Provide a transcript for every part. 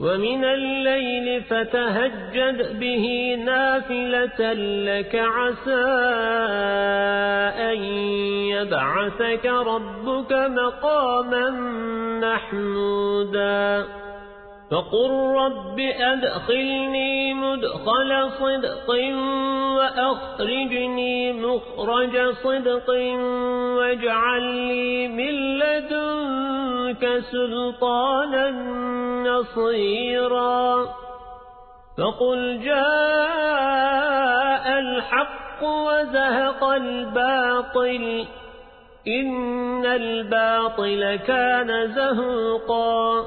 ومن الليل فتهجد به نافلة لك عسى أن يبعثك ربك مقاما محمودا. فقل رب أدخلني مدخل صدق وأخرجني مخرج صدق واجعل لي من لدنك سلطانا نصيرا فقل جاء الحق وزهق الباطل إن الباطل كان زهوقا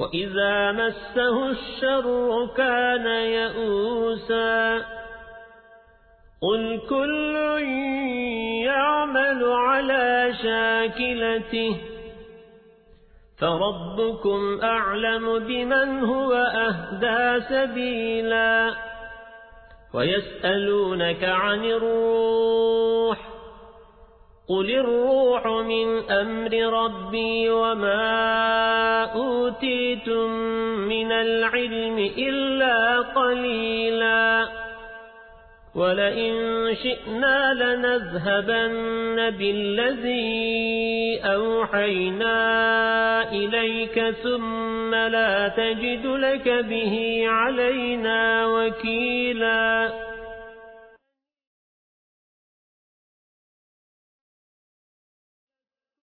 وإذا مسه الشر كان يئوسا قل كل يعمل على شاكلته فربكم أعلم بمن هو أهدى سبيلا ويسألونك عن الروح قل الروح من أمر ربي وما أوتيتم من العلم إلا قليلا. ولئن شئنا لنذهبن بالذي أوحينا إليك ثم لا تجد لك به علينا وكيلا.